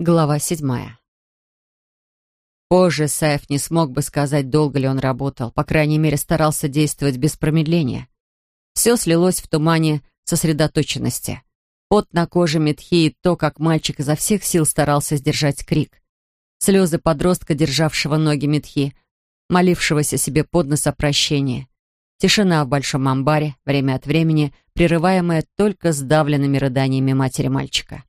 Глава седьмая. Позже Саев не смог бы сказать, долго ли он работал, по крайней мере, старался действовать без промедления. Все слилось в тумане сосредоточенности. Пот на коже Метхи и то, как мальчик изо всех сил старался сдержать крик. Слезы подростка, державшего ноги Метхи, молившегося себе под нос о прощении. Тишина в большом амбаре, время от времени, прерываемая только сдавленными рыданиями матери мальчика.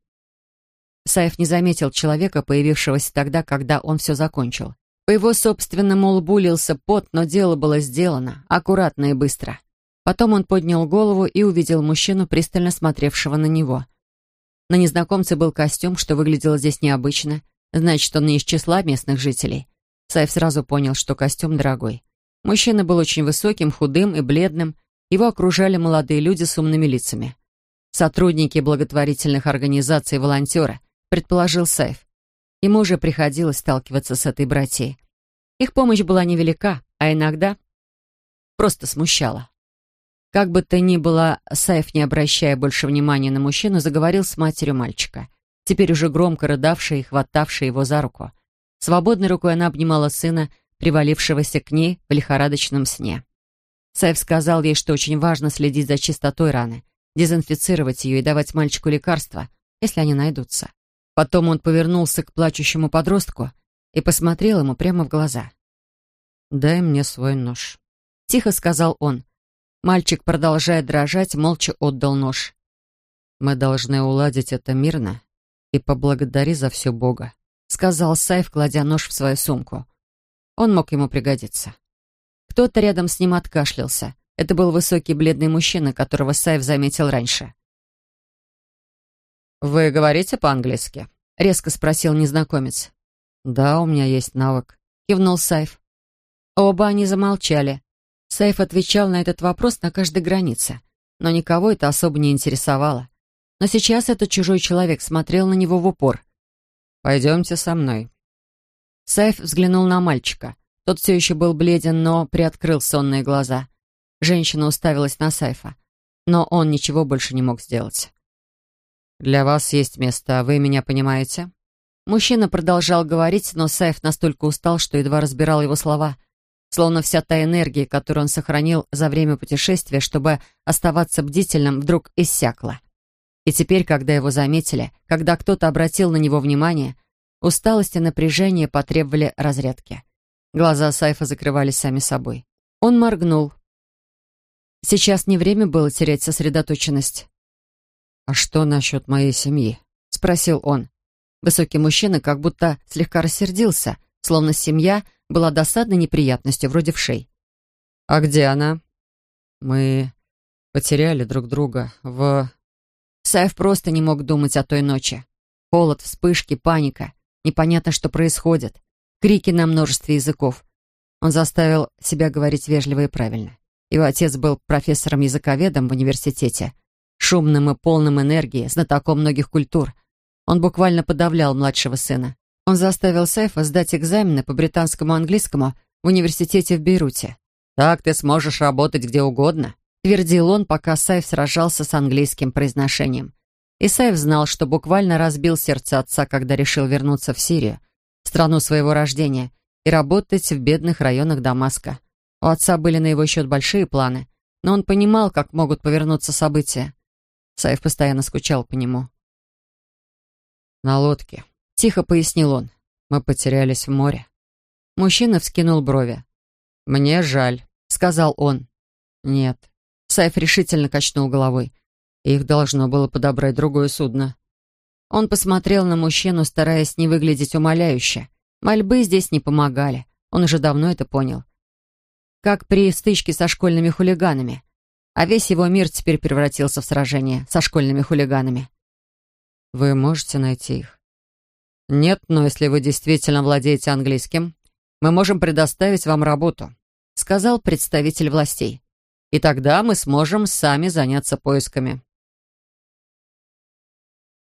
Саев не заметил человека, появившегося тогда, когда он все закончил. По его собственному лбу лился пот, но дело было сделано, аккуратно и быстро. Потом он поднял голову и увидел мужчину, пристально смотревшего на него. На незнакомце был костюм, что выглядело здесь необычно. Значит, он не из числа местных жителей. Саев сразу понял, что костюм дорогой. Мужчина был очень высоким, худым и бледным. Его окружали молодые люди с умными лицами. Сотрудники благотворительных организаций волонтеры, предположил Сайф. Ему уже приходилось сталкиваться с этой братьей. Их помощь была невелика, а иногда просто смущала. Как бы то ни было, Сайф, не обращая больше внимания на мужчину, заговорил с матерью мальчика, теперь уже громко рыдавшей и хватавшей его за руку. Свободной рукой она обнимала сына, привалившегося к ней в лихорадочном сне. Сайф сказал ей, что очень важно следить за чистотой раны, дезинфицировать ее и давать мальчику лекарства, если они найдутся. Потом он повернулся к плачущему подростку и посмотрел ему прямо в глаза. «Дай мне свой нож», — тихо сказал он. Мальчик, продолжая дрожать, молча отдал нож. «Мы должны уладить это мирно и поблагодари за все Бога», — сказал Сайф, кладя нож в свою сумку. Он мог ему пригодиться. Кто-то рядом с ним откашлялся. Это был высокий бледный мужчина, которого Сайф заметил раньше. «Вы говорите по-английски?» — резко спросил незнакомец. «Да, у меня есть навык», — кивнул Сайф. Оба они замолчали. Сайф отвечал на этот вопрос на каждой границе, но никого это особо не интересовало. Но сейчас этот чужой человек смотрел на него в упор. «Пойдемте со мной». Сайф взглянул на мальчика. Тот все еще был бледен, но приоткрыл сонные глаза. Женщина уставилась на Сайфа, но он ничего больше не мог сделать. «Для вас есть место, вы меня понимаете?» Мужчина продолжал говорить, но Саев настолько устал, что едва разбирал его слова. Словно вся та энергия, которую он сохранил за время путешествия, чтобы оставаться бдительным, вдруг иссякла. И теперь, когда его заметили, когда кто-то обратил на него внимание, усталость и напряжение потребовали разрядки. Глаза Сайфа закрывались сами собой. Он моргнул. Сейчас не время было терять сосредоточенность. «А что насчет моей семьи?» — спросил он. Высокий мужчина как будто слегка рассердился, словно семья была досадной неприятностью, вроде вшей. «А где она?» «Мы потеряли друг друга в...» Саев просто не мог думать о той ночи. Холод, вспышки, паника. Непонятно, что происходит. Крики на множестве языков. Он заставил себя говорить вежливо и правильно. Его отец был профессором-языковедом в университете — шумным и полным энергии, знатоком многих культур. Он буквально подавлял младшего сына. Он заставил Сайфа сдать экзамены по британскому английскому в университете в Бейруте. «Так ты сможешь работать где угодно», — твердил он, пока Сайф сражался с английским произношением. И Сайф знал, что буквально разбил сердце отца, когда решил вернуться в Сирию, страну своего рождения, и работать в бедных районах Дамаска. У отца были на его счет большие планы, но он понимал, как могут повернуться события. Саев постоянно скучал по нему. «На лодке», — тихо пояснил он. «Мы потерялись в море». Мужчина вскинул брови. «Мне жаль», — сказал он. «Нет». Саев решительно качнул головой. Их должно было подобрать другое судно. Он посмотрел на мужчину, стараясь не выглядеть умоляюще. Мольбы здесь не помогали. Он уже давно это понял. Как при стычке со школьными хулиганами а весь его мир теперь превратился в сражение со школьными хулиганами. Вы можете найти их? Нет, но если вы действительно владеете английским, мы можем предоставить вам работу, сказал представитель властей. И тогда мы сможем сами заняться поисками.